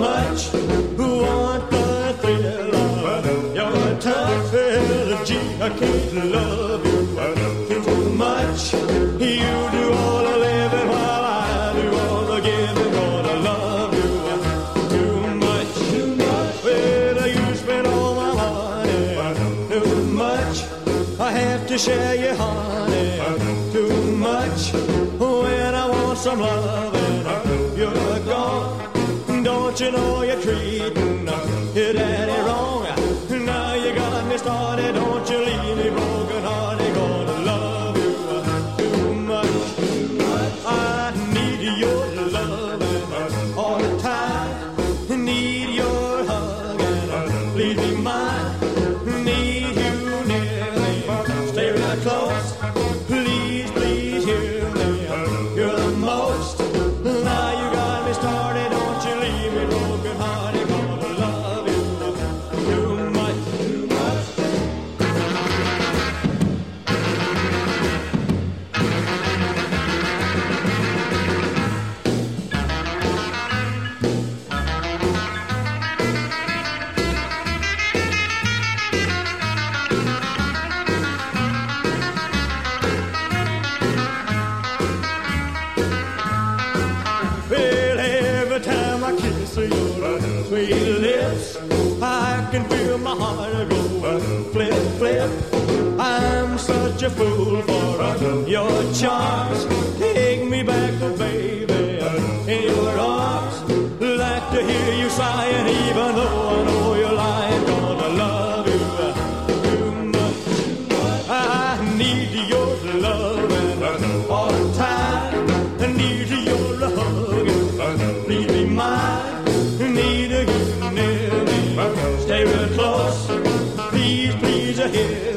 much. Who want the thrill of your tough energy. I can't love you too much. You do all the living while I do all the giving. Gonna love you too much. Too much. Well, you spend all my money too much. I have to share your honey too much. When I want some. Don't you know you're treating your daddy wrong? Now you got me started. Don't you leave me broken hearted. Gonna love you too much. I need your loving all the time. Need your hugging. Please be mine. Need you near me. Stay real close. lips. I can feel my heart go flip, flip. I'm such a fool for your charms. Take me back, baby, in your arms. Like to hear you even though I know you're lying. Gonna love you too much. I need your love all the time. I need your hug. Please be mine. here.